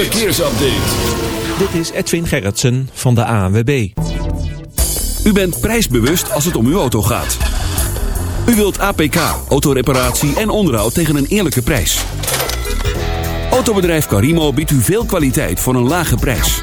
Verkeersupdate. Dit is Edwin Gerritsen van de ANWB. U bent prijsbewust als het om uw auto gaat. U wilt APK, autoreparatie en onderhoud tegen een eerlijke prijs. Autobedrijf Carimo biedt u veel kwaliteit voor een lage prijs.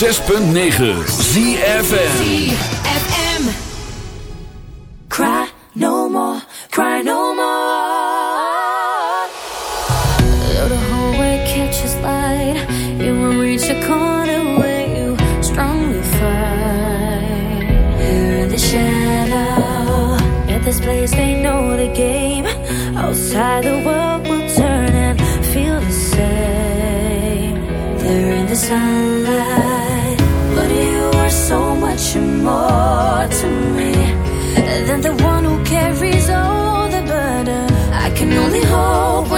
106.9 ZFN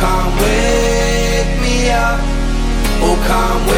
Come wake me up. Oh, come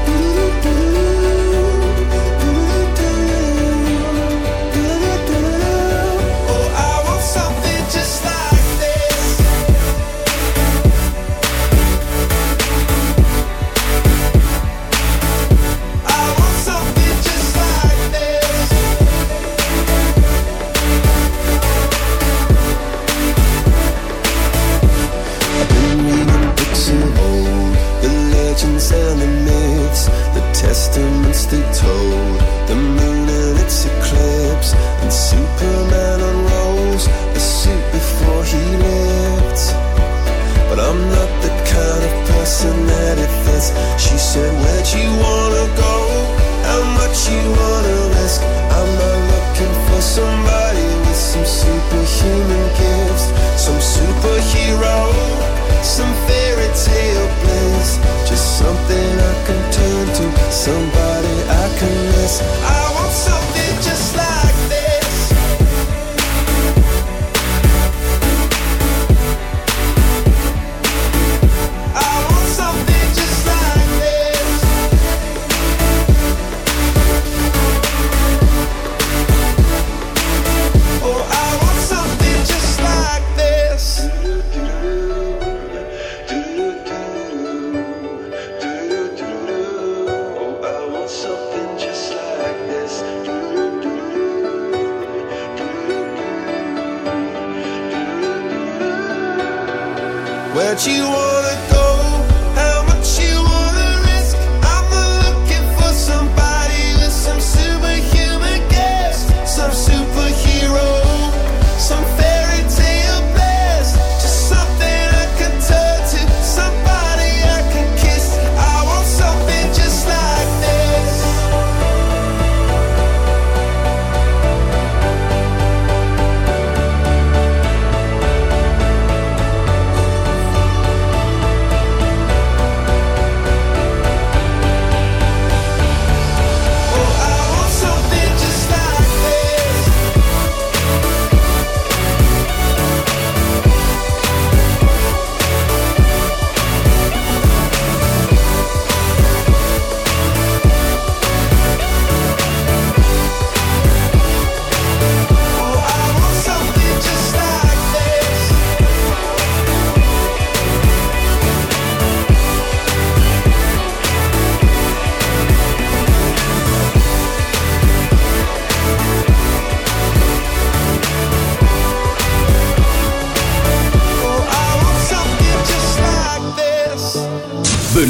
Superhuman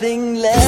nothing left.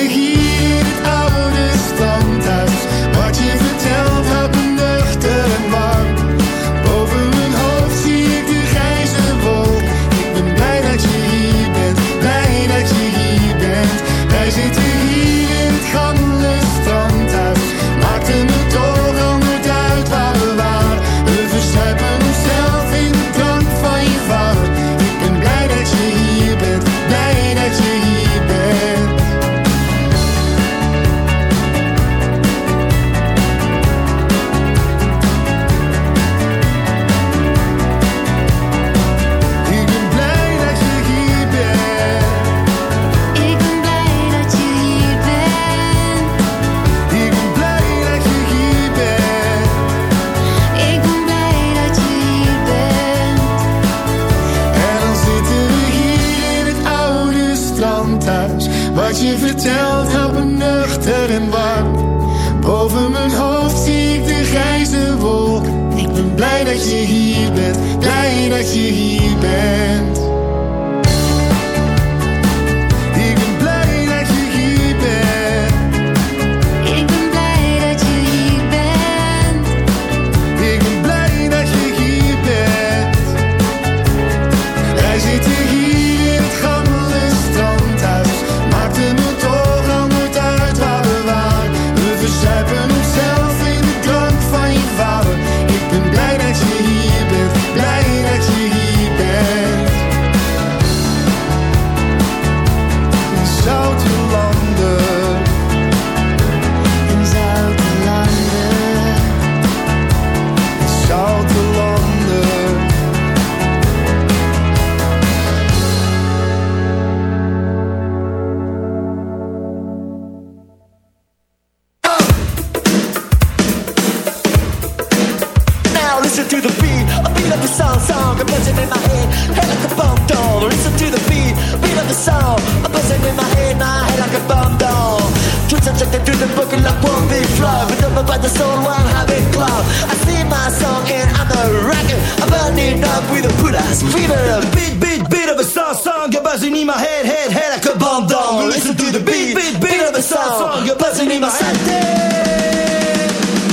subjected to the book like one big flow, but by the soul, one habit cloud I sing my song and I'm a rocket, I'm burning up with a put ass fever. Beat, beat, beat of a song, song, you're buzzing in my head, head, head like a bomb doll. Listen to the beat, beat, beat of a song, song, you're buzzing in my head.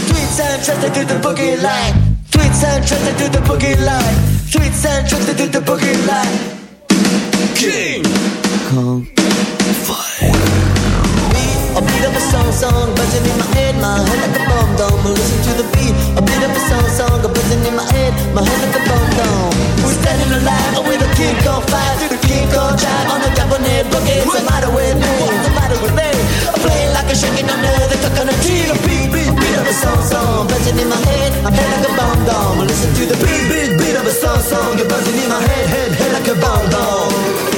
Tweets and trusted to the boogie line. Tweets and trusted to the boogie line. Tweets and trusted to the boogie line. King Kong song, buzzing in my head, my head like a bomb dome. Listen to the beat, a beat of a song, song, buzzing in my head, my head like a bomb dome. We're standing alive with a King Kong fire, through the King Kong drive on the Japanese boogie. What's the matter with me? What's the matter with me? I'm playing like a shaking under the coconut tree. The beat, beat, beat of a song, song, buzzing in my head, my head like a bomb dome. Listen to the beat, beat, beat of a song, song, you're buzzing in my head, head, head like a bomb dome.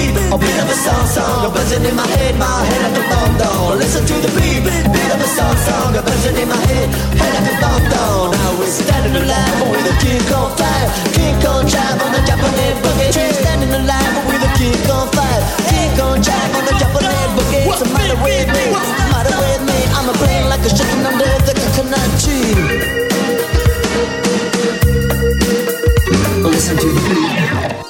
Beat, a beat of a song, song, buzzing in my head, my head like a bomb down. Listen to the beat, beat of a song, song, buzzing in my head, head like a bomb down. Now we're standing alive with a king on fire, king on drive on the Japanese boogie. We're standing alive with a king on fire, king on drive on the Japanese boogie. What's the matter with me? What's the matter with me? I'm a brain like a chicken under the coconut tree. Listen to the beat.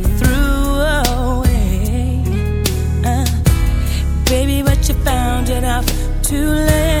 out too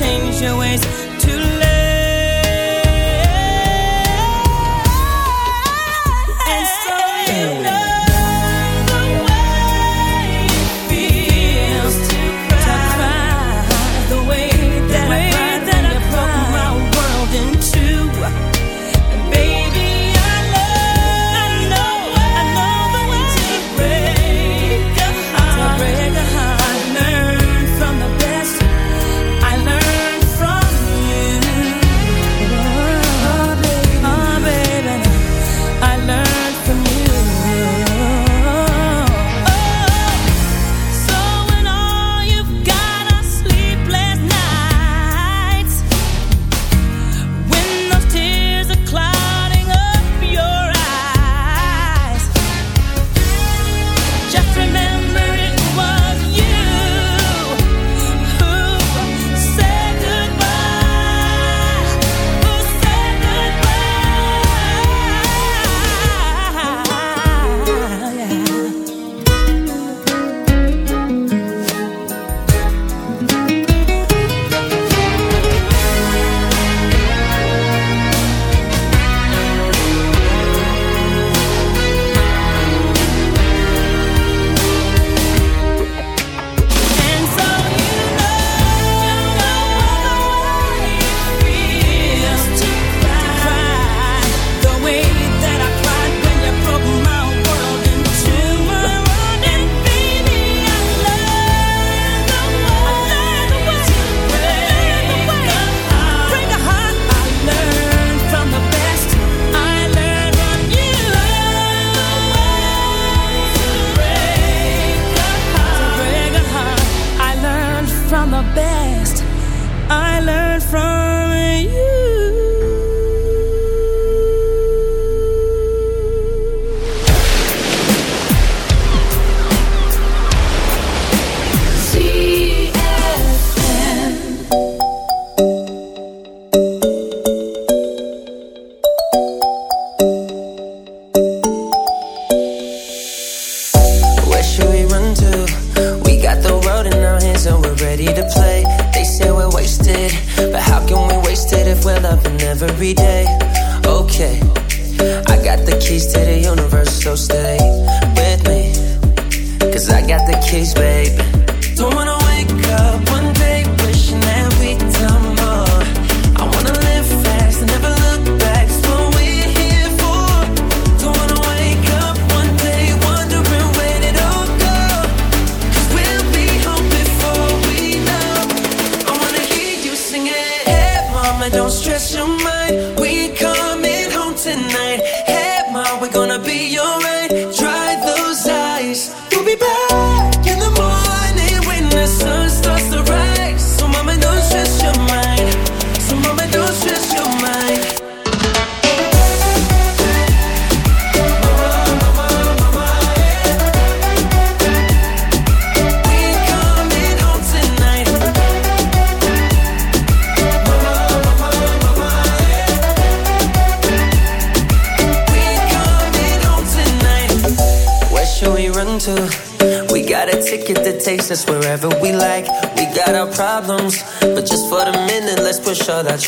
change your ways.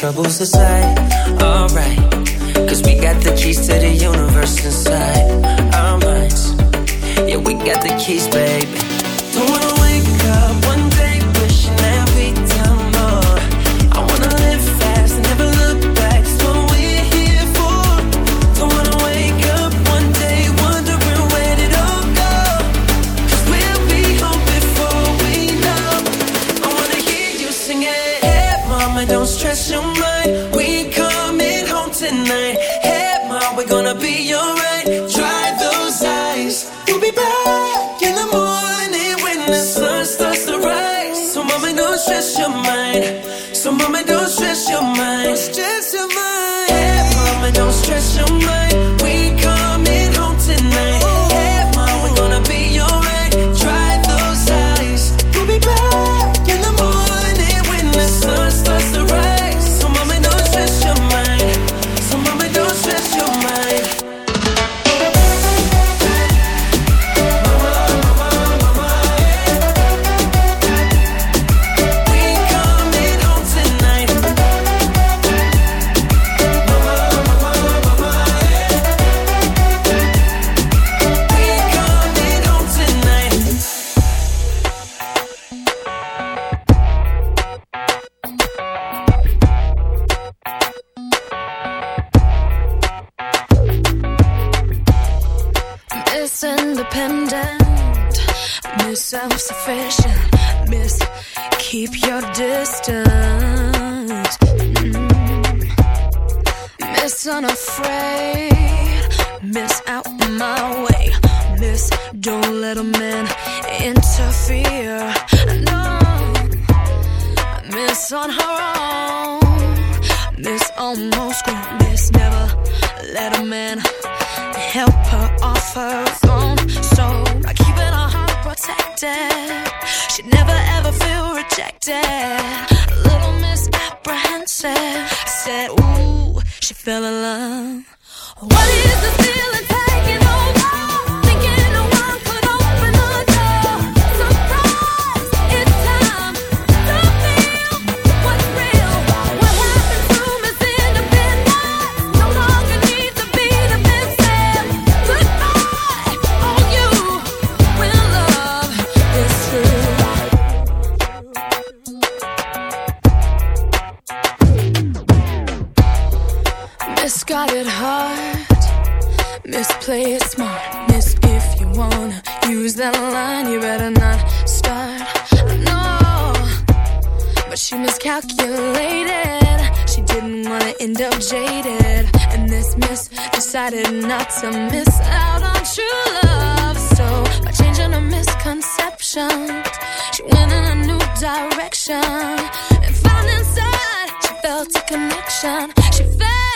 troubles aside. little misapprehensive. Said, Ooh, she fell in love. What is the feeling? calculated. She didn't want to end up jaded. And this miss decided not to miss out on true love. So by changing her misconceptions, she went in a new direction. And found inside, she felt a connection. She felt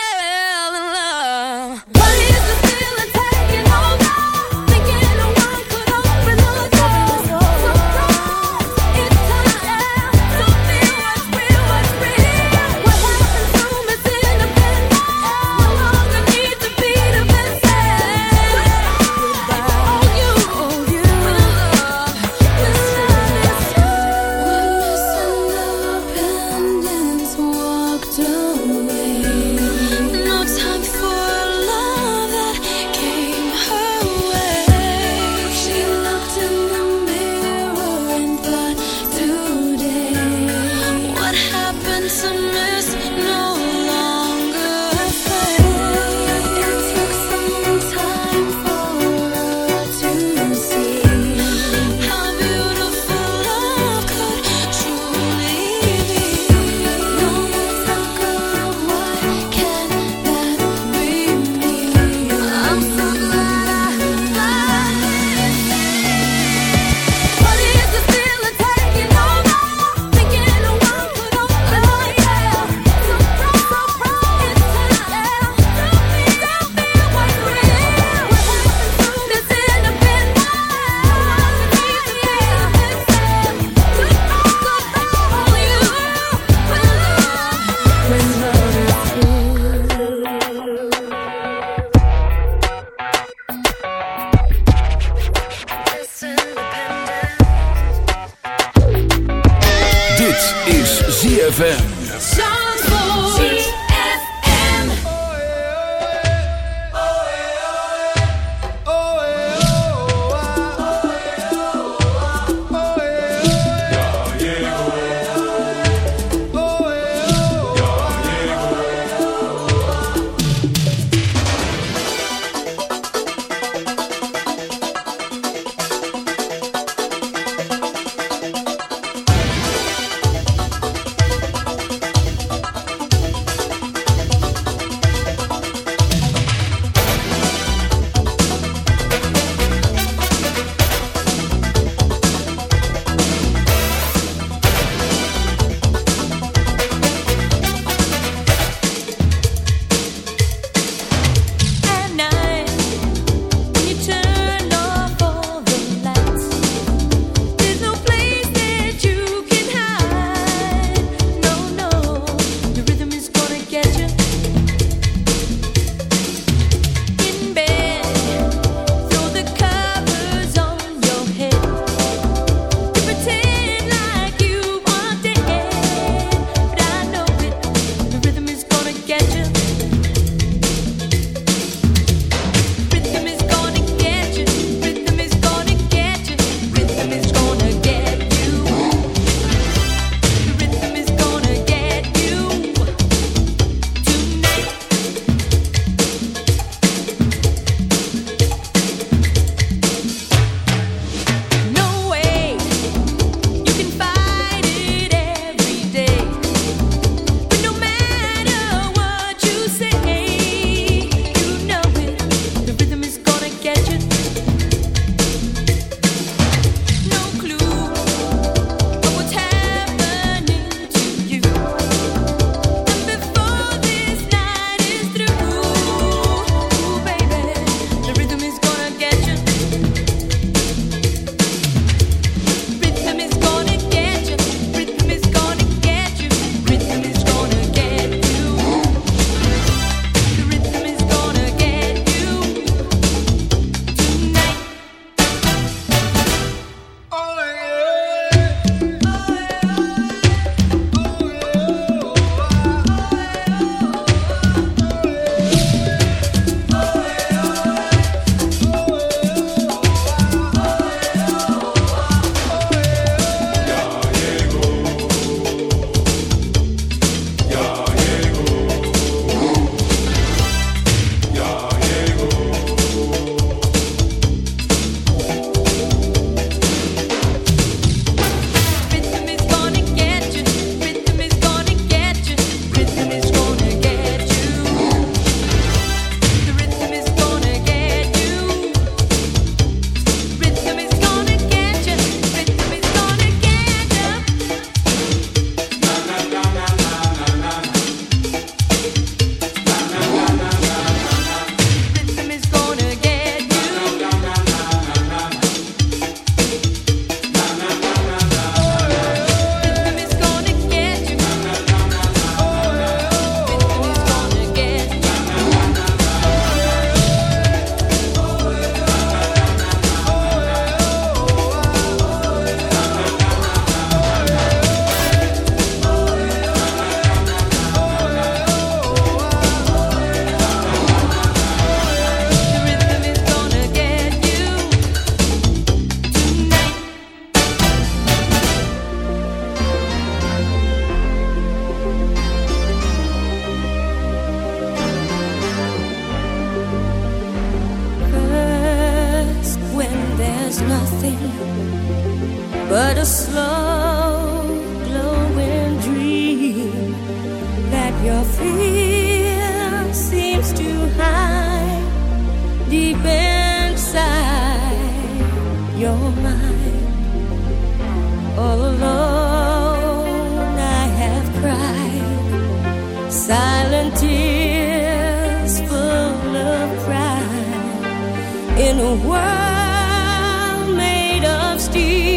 of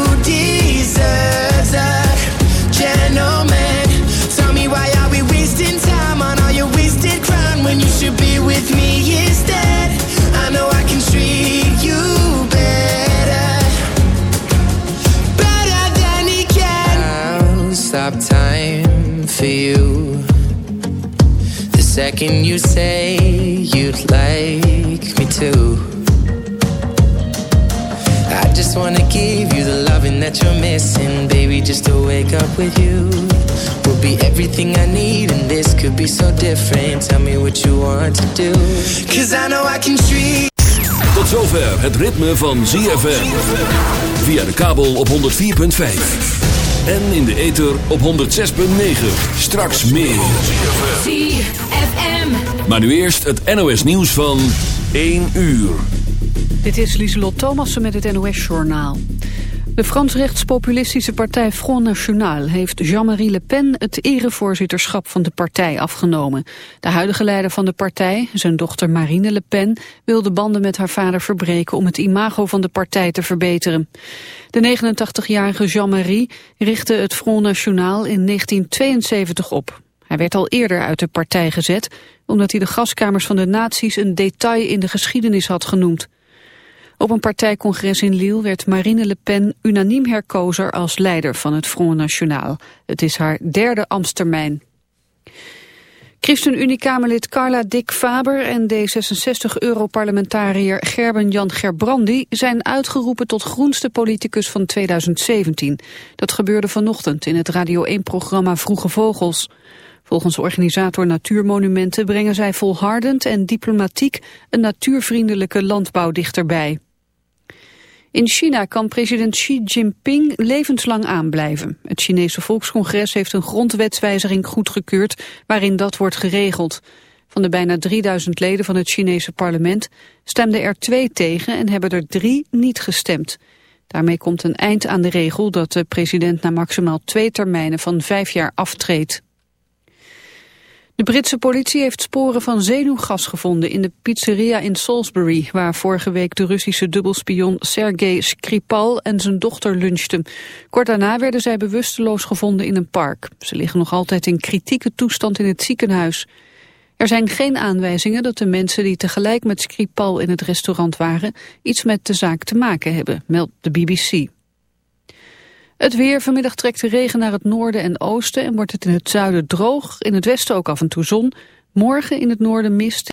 for you. The second you say you'd like me to. I just wanna give you the loving that you're missing, baby. Just to wake up with you will be everything I need, and this could be so different. Tell me what you want to do, cause I know I can treat. Tot zover het ritme van ZFM. Via de kabel op 104.5. En in de ether op 106.9. Straks meer. ZFM. Maar nu eerst het NOS nieuws van 1 uur. Dit is Lieselot Thomassen met het NOS-journaal. De Frans-rechtspopulistische partij Front National heeft Jean-Marie Le Pen het erevoorzitterschap van de partij afgenomen. De huidige leider van de partij, zijn dochter Marine Le Pen, wil de banden met haar vader verbreken om het imago van de partij te verbeteren. De 89-jarige Jean-Marie richtte het Front National in 1972 op. Hij werd al eerder uit de partij gezet, omdat hij de gaskamers van de nazi's een detail in de geschiedenis had genoemd. Op een partijcongres in Lille werd Marine Le Pen unaniem herkozen als leider van het Front National. Het is haar derde ambtstermijn. ChristenUnie-Kamerlid Carla Dick Faber en D66-Europarlementariër Gerben-Jan Gerbrandi zijn uitgeroepen tot groenste politicus van 2017. Dat gebeurde vanochtend in het Radio 1-programma Vroege Vogels. Volgens organisator Natuurmonumenten brengen zij volhardend en diplomatiek een natuurvriendelijke landbouw dichterbij. In China kan president Xi Jinping levenslang aanblijven. Het Chinese Volkscongres heeft een grondwetswijziging goedgekeurd waarin dat wordt geregeld. Van de bijna 3000 leden van het Chinese parlement stemden er twee tegen en hebben er drie niet gestemd. Daarmee komt een eind aan de regel dat de president na maximaal twee termijnen van vijf jaar aftreedt. De Britse politie heeft sporen van zenuwgas gevonden in de pizzeria in Salisbury, waar vorige week de Russische dubbelspion Sergei Skripal en zijn dochter lunchten. Kort daarna werden zij bewusteloos gevonden in een park. Ze liggen nog altijd in kritieke toestand in het ziekenhuis. Er zijn geen aanwijzingen dat de mensen die tegelijk met Skripal in het restaurant waren iets met de zaak te maken hebben, meldt de BBC. Het weer, vanmiddag trekt de regen naar het noorden en oosten en wordt het in het zuiden droog. In het westen ook af en toe zon. Morgen in het noorden mist